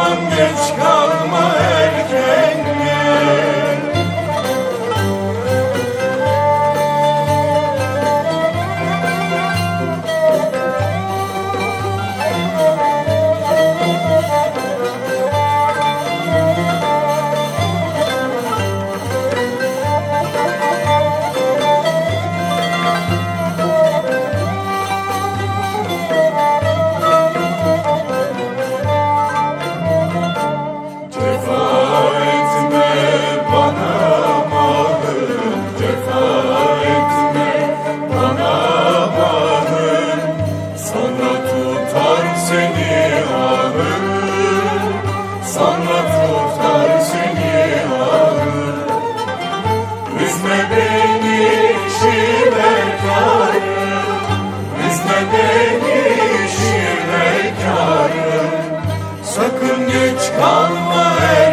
Aman geç kalma erkek tutar seni ağır Sonra tutar seni ağır Üzme beni şivekarım Üzme beni şivekarım Sakın geç kalma ey